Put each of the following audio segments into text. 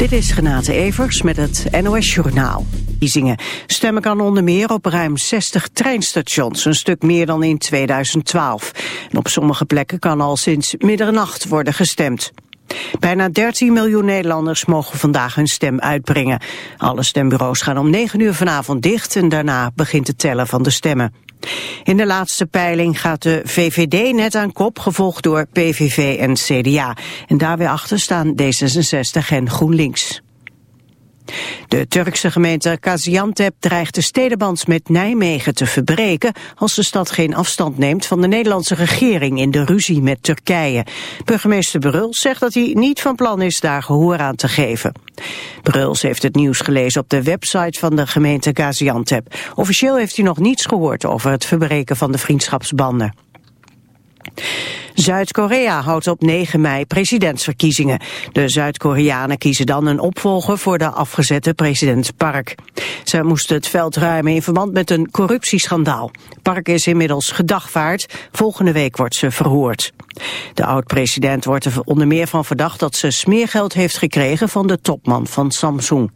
Dit is Renate Evers met het NOS Journaal. Stemmen kan onder meer op ruim 60 treinstations, een stuk meer dan in 2012. En op sommige plekken kan al sinds middernacht worden gestemd. Bijna 13 miljoen Nederlanders mogen vandaag hun stem uitbrengen. Alle stembureaus gaan om 9 uur vanavond dicht en daarna begint het tellen van de stemmen. In de laatste peiling gaat de VVD net aan kop, gevolgd door PVV en CDA. En daar weer achter staan D66 en GroenLinks. De Turkse gemeente Gaziantep dreigt de stedenband met Nijmegen te verbreken als de stad geen afstand neemt van de Nederlandse regering in de ruzie met Turkije. Burgemeester Bruls zegt dat hij niet van plan is daar gehoor aan te geven. Bruls heeft het nieuws gelezen op de website van de gemeente Gaziantep. Officieel heeft hij nog niets gehoord over het verbreken van de vriendschapsbanden. Zuid-Korea houdt op 9 mei presidentsverkiezingen. De Zuid-Koreanen kiezen dan een opvolger voor de afgezette president Park. Zij moesten het veld ruimen in verband met een corruptieschandaal. Park is inmiddels gedagvaard. Volgende week wordt ze verhoord. De oud-president wordt er onder meer van verdacht dat ze smeergeld heeft gekregen van de topman van Samsung.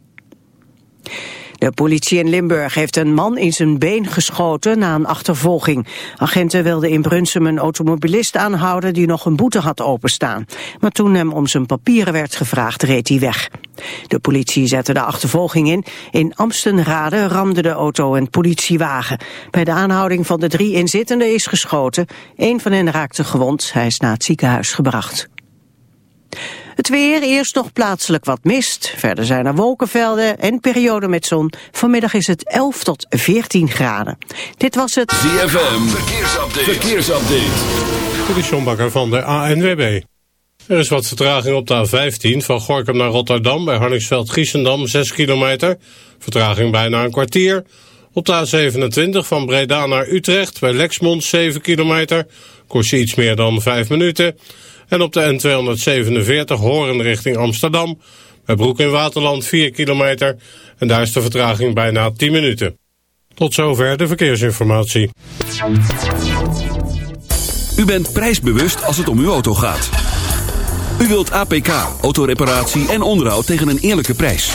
De politie in Limburg heeft een man in zijn been geschoten na een achtervolging. Agenten wilden in Brunsum een automobilist aanhouden die nog een boete had openstaan. Maar toen hem om zijn papieren werd gevraagd, reed hij weg. De politie zette de achtervolging in. In Amstenrade ramde de auto een politiewagen. Bij de aanhouding van de drie inzittenden is geschoten. Een van hen raakte gewond. Hij is naar het ziekenhuis gebracht. Het weer, eerst nog plaatselijk wat mist. Verder zijn er wolkenvelden en perioden met zon. Vanmiddag is het 11 tot 14 graden. Dit was het ZFM Verkeersupdate. Verkeersupdate. Dit is John Bakker van de ANWB. Er is wat vertraging op de A15 van Gorkum naar Rotterdam... bij Harningsveld-Giessendam, 6 kilometer. Vertraging bijna een kwartier. Op de A27 van Breda naar Utrecht bij Lexmond, 7 kilometer. Kost je iets meer dan 5 minuten... En op de N247 Horen richting Amsterdam. Bij Broek in Waterland 4 kilometer. En daar is de vertraging bijna 10 minuten. Tot zover de verkeersinformatie. U bent prijsbewust als het om uw auto gaat. U wilt APK, autoreparatie en onderhoud tegen een eerlijke prijs.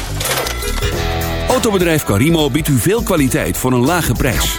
Autobedrijf Carimo biedt u veel kwaliteit voor een lage prijs.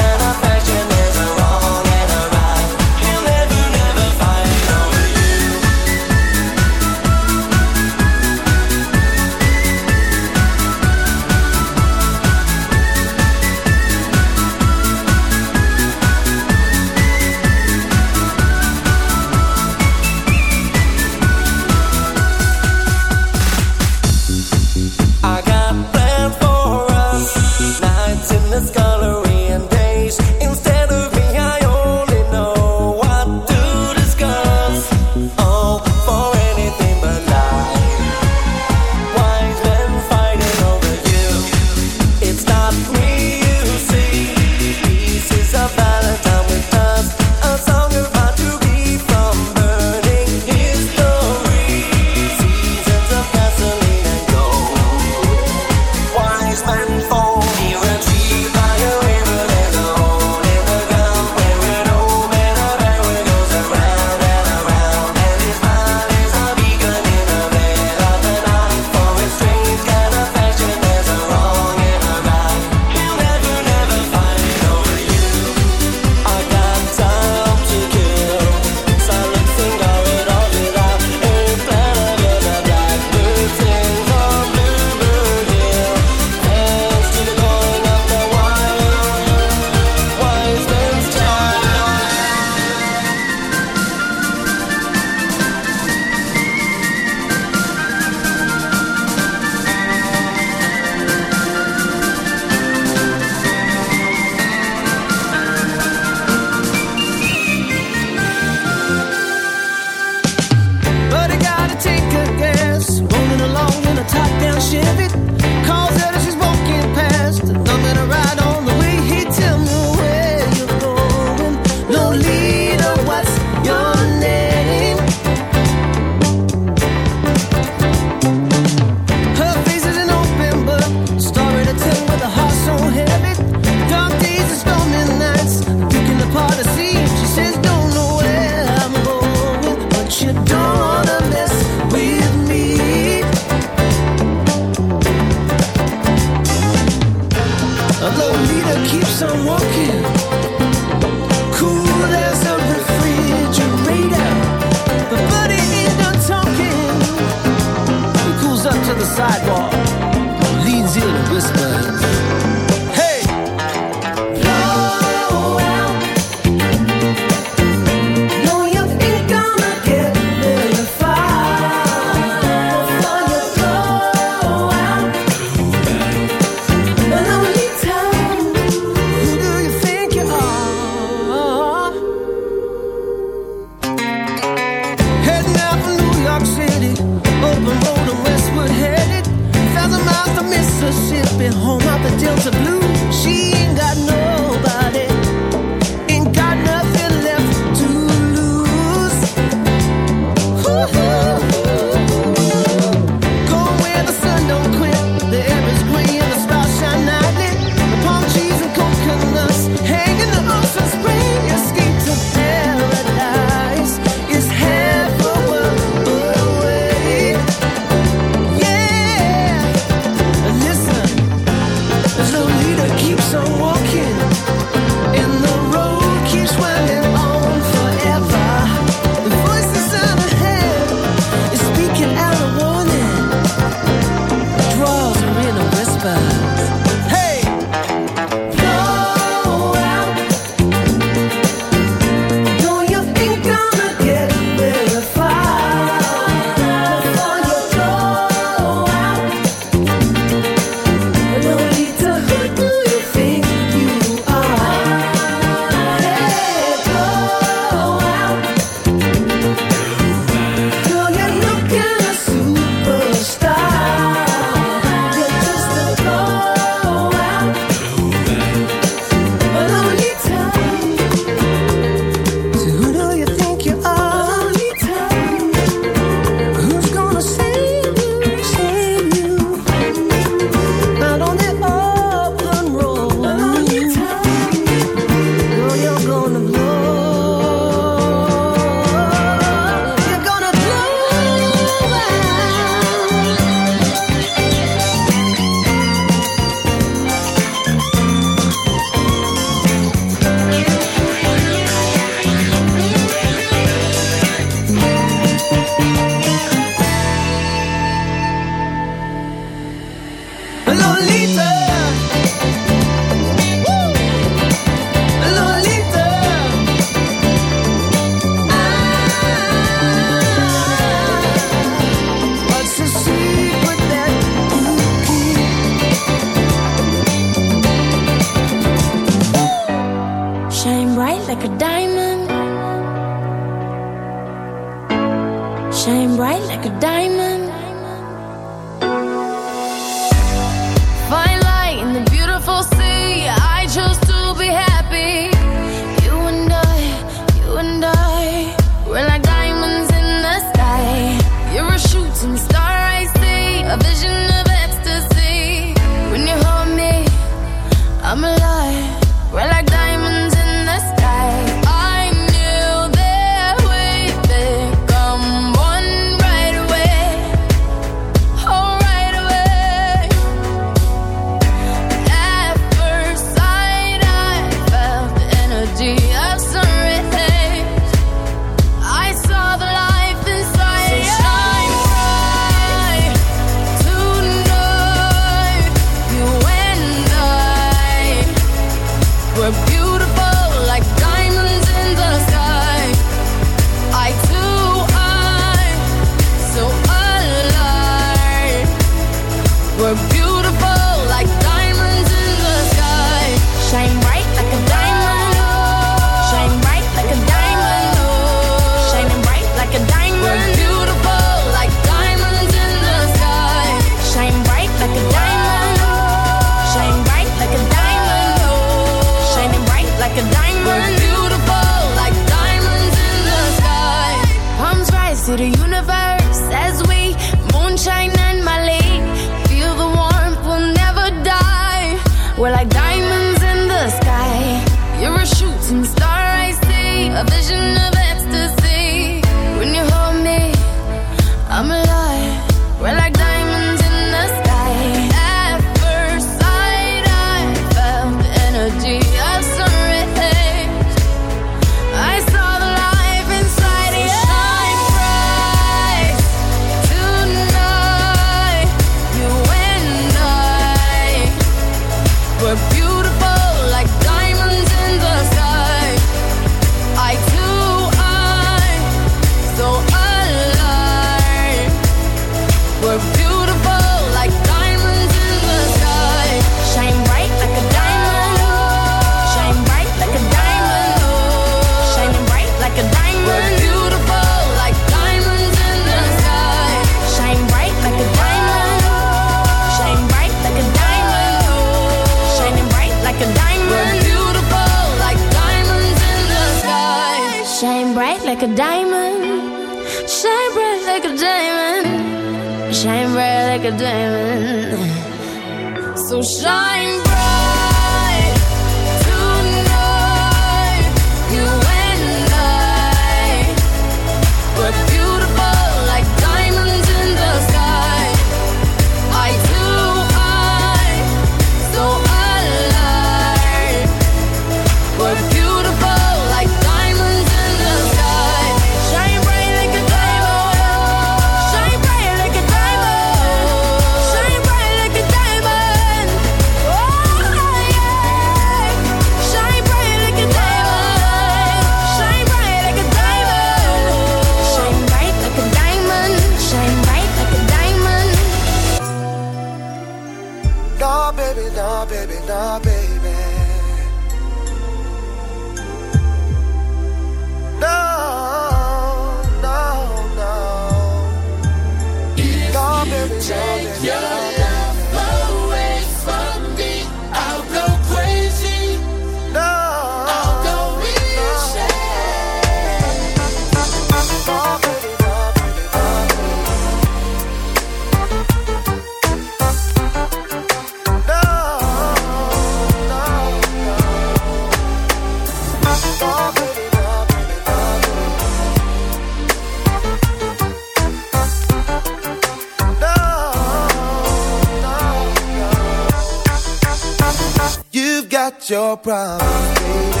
your problem, baby,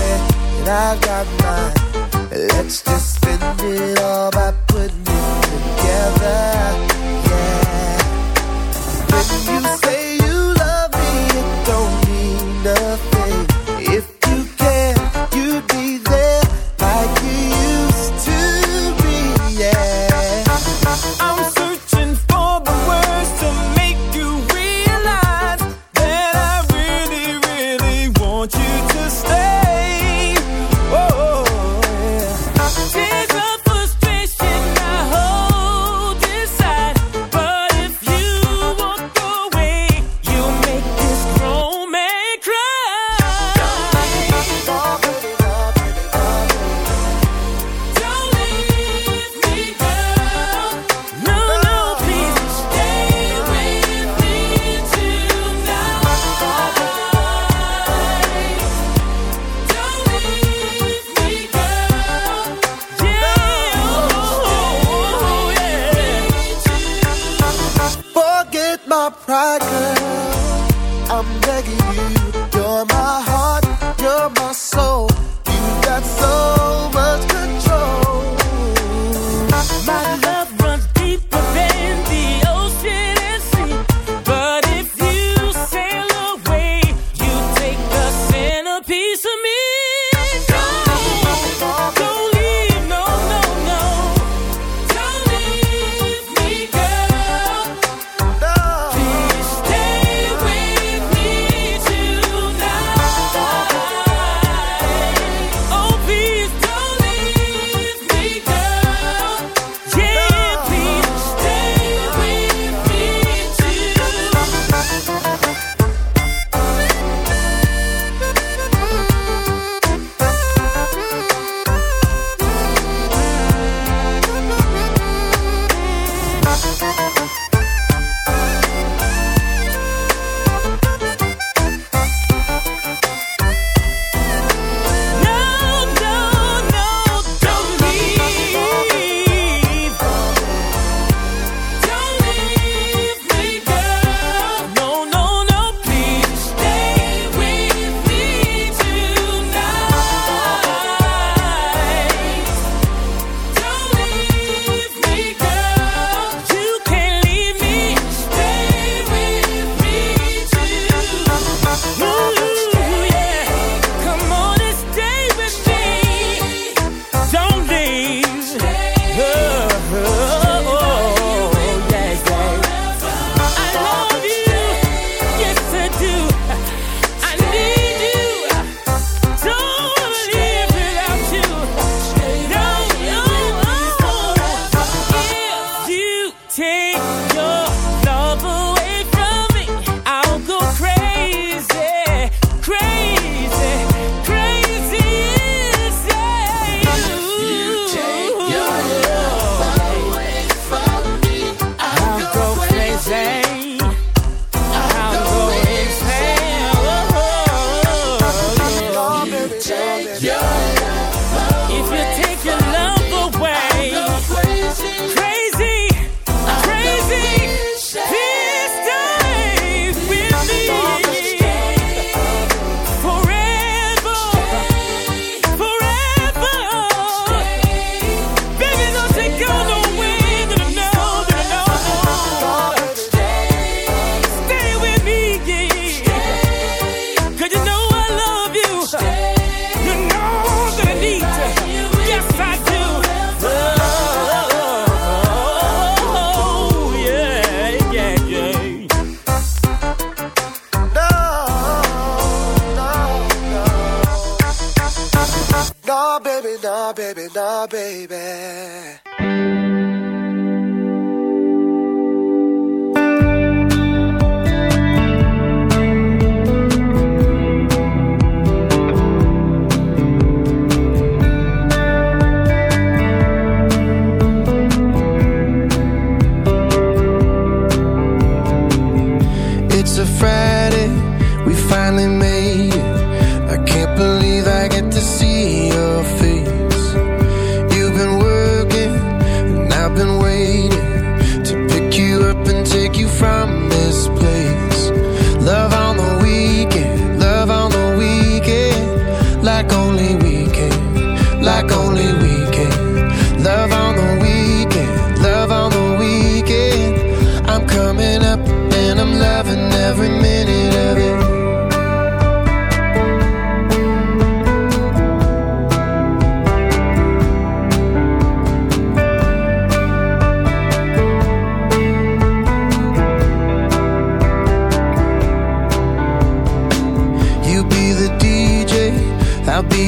and I got mine. Let's just spend it all by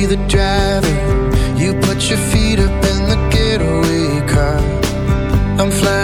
the driver. You put your feet up in the getaway car. I'm flying.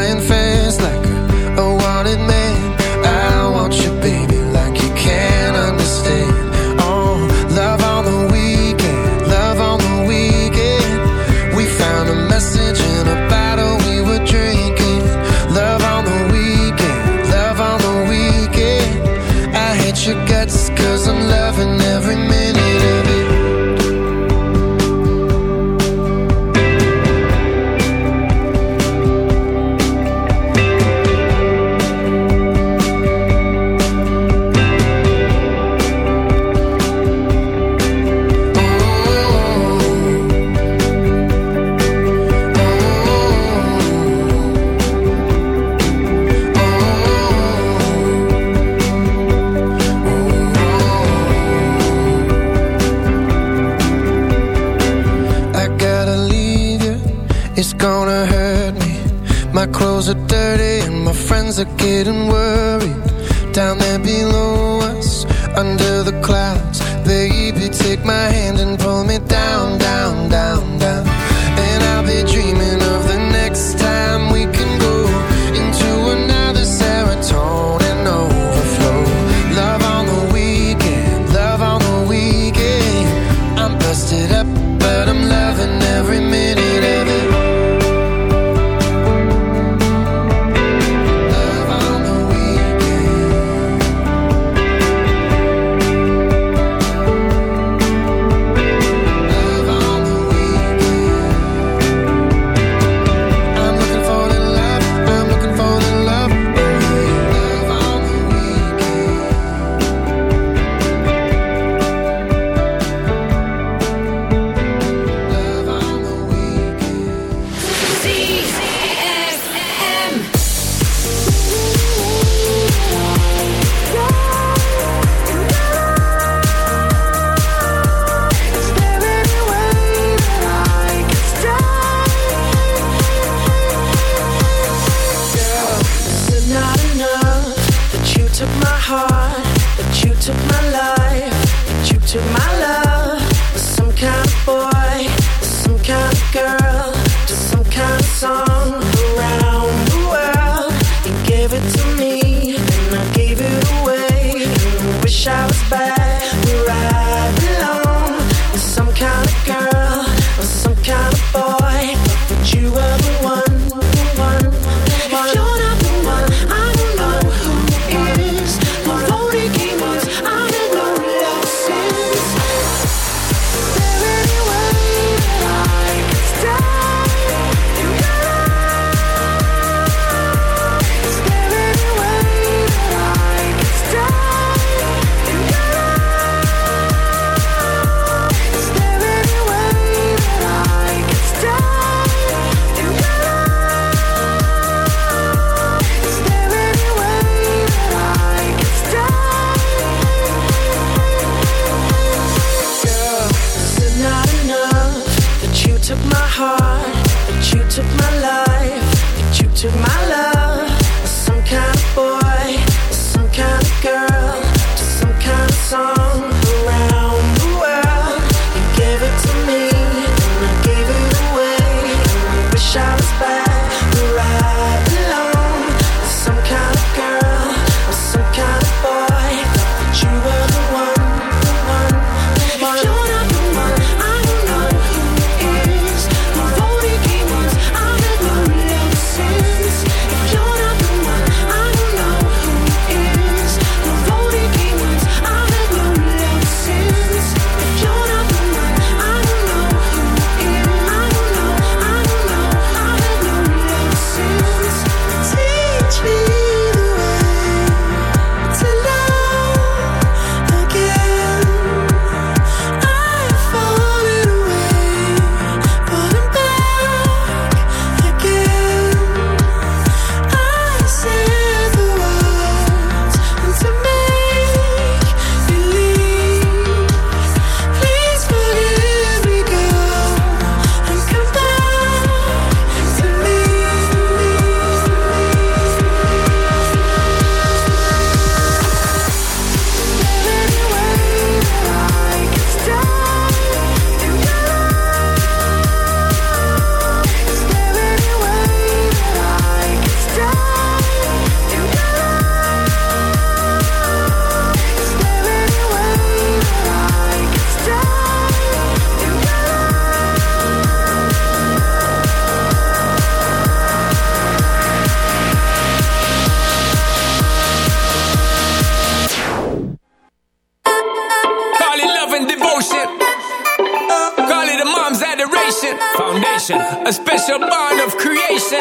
foundation, foundation, a special bond of creation.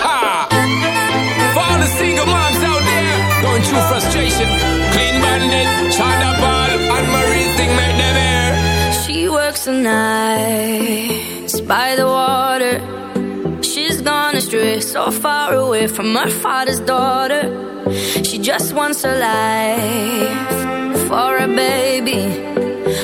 Ha! For all the single moms out there going through frustration, clean minded, China ball, and Marie thing them air. She works the nights by the water. She's gone astray, so far away from her father's daughter. She just wants her life for a baby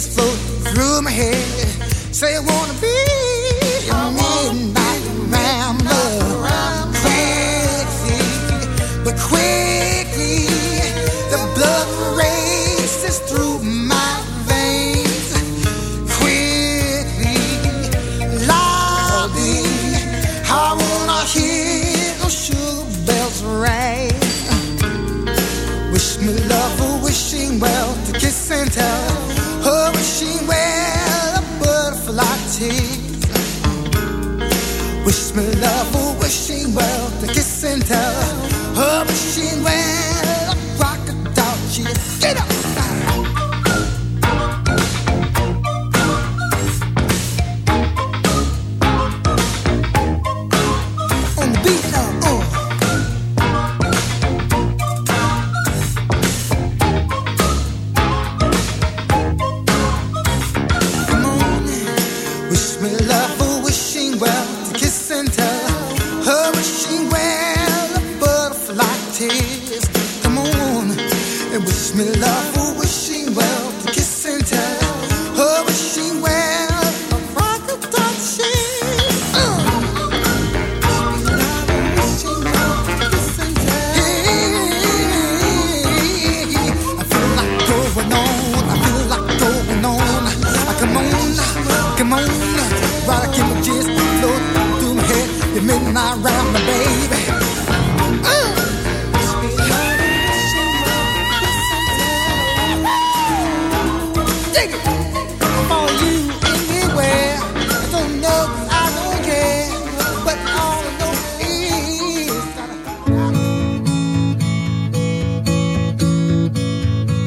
is floating through my head. Say I wanna be a midnight rambler, quickly, but quickly the blood races through my veins. Quickly, loudly, I wanna hear those sugar bells ring. Wish me love, a wishing well to kiss and tell.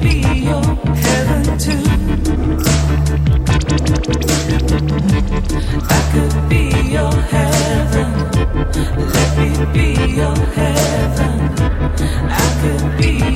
Be your heaven too. I could be your heaven. Let me be your heaven. I could be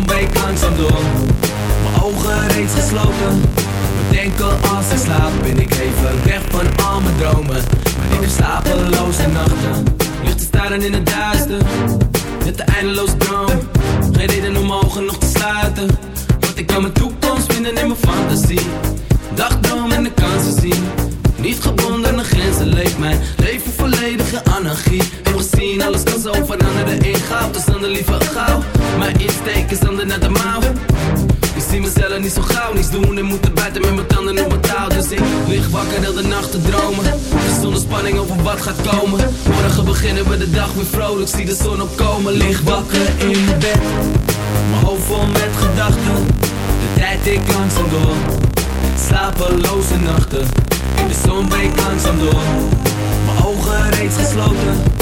Breekt langzaam door, mijn ogen reeds gesloten. Bedenken als ik slaap, ben ik even weg van al mijn dromen. Maar ik heb slapeloze nachten, ligt te staren in het duister. Met de eindeloze droom, geen reden om ogen nog te sluiten. Want ik kan mijn toekomst vinden in mijn fantasie. Dagdroom en de kansen zien. Niet gebonden aan grenzen leeft mijn leven volledige anarchie. Heb gezien, alles kan zo veranderen Is dan naar de mouw. Ik zie mezelf niet zo gauw niets doen en moeten buiten met mijn tanden op mijn touw. Dus ik lig wakker heel de nacht te dromen. Zonder spanning over wat gaat komen. Morgen beginnen we de dag weer vrolijk. Zie de zon opkomen. Lig wakker in mijn bed. Mijn hoofd vol met gedachten. De tijd ik langzaam door. Slapeloze nachten de zon breekt langzaam door Mijn ogen reeds gesloten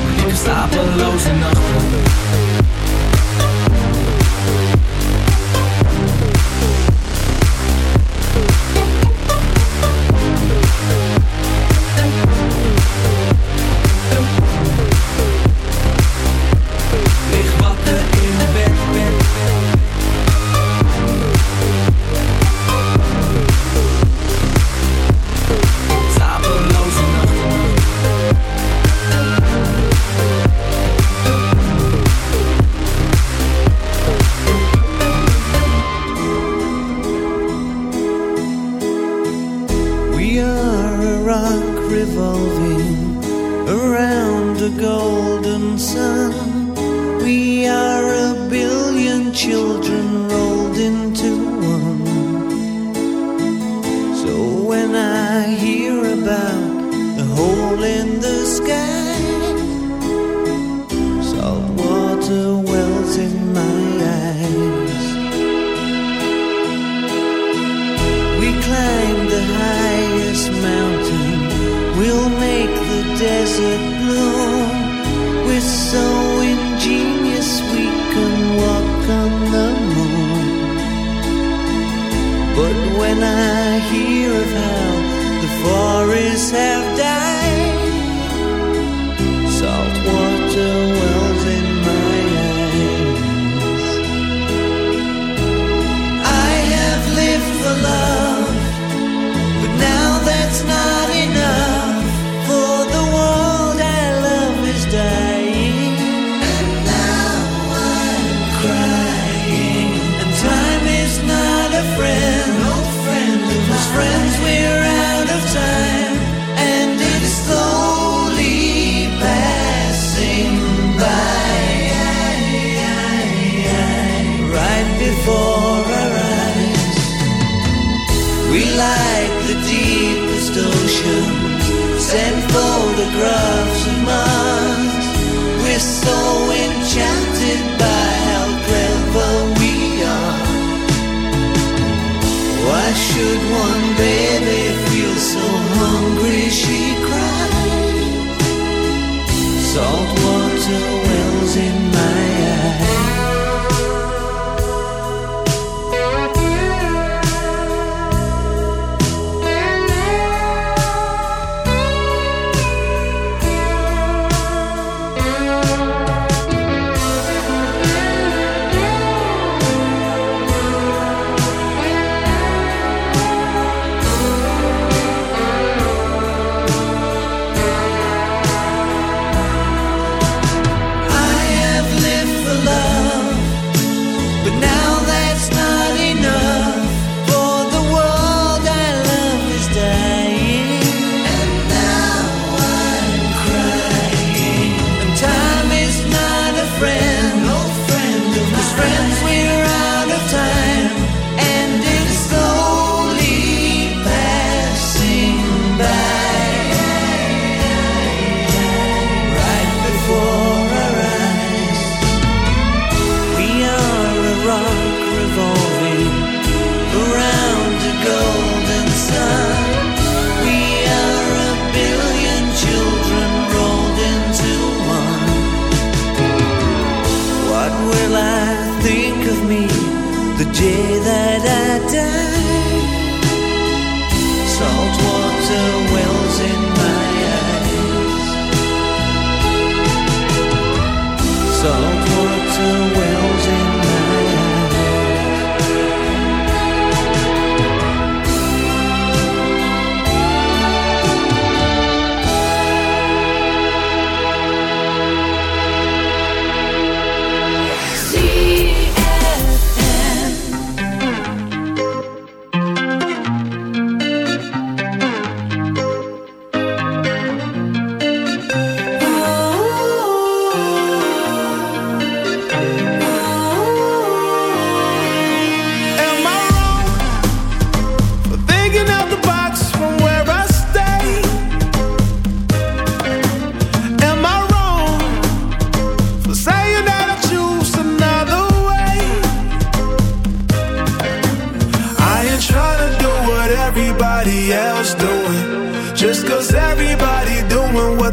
Ik heb slapeloze nachten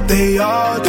they all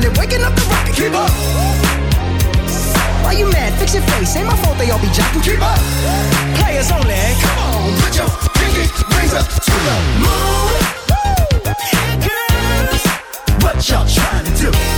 barely waking up the rocket. Keep up. Why you mad? Fix your face. Ain't my fault they all be jocking. Keep up. Players only. Come on, put your pinky rings up to the moon. Girls, what y'all trying to do?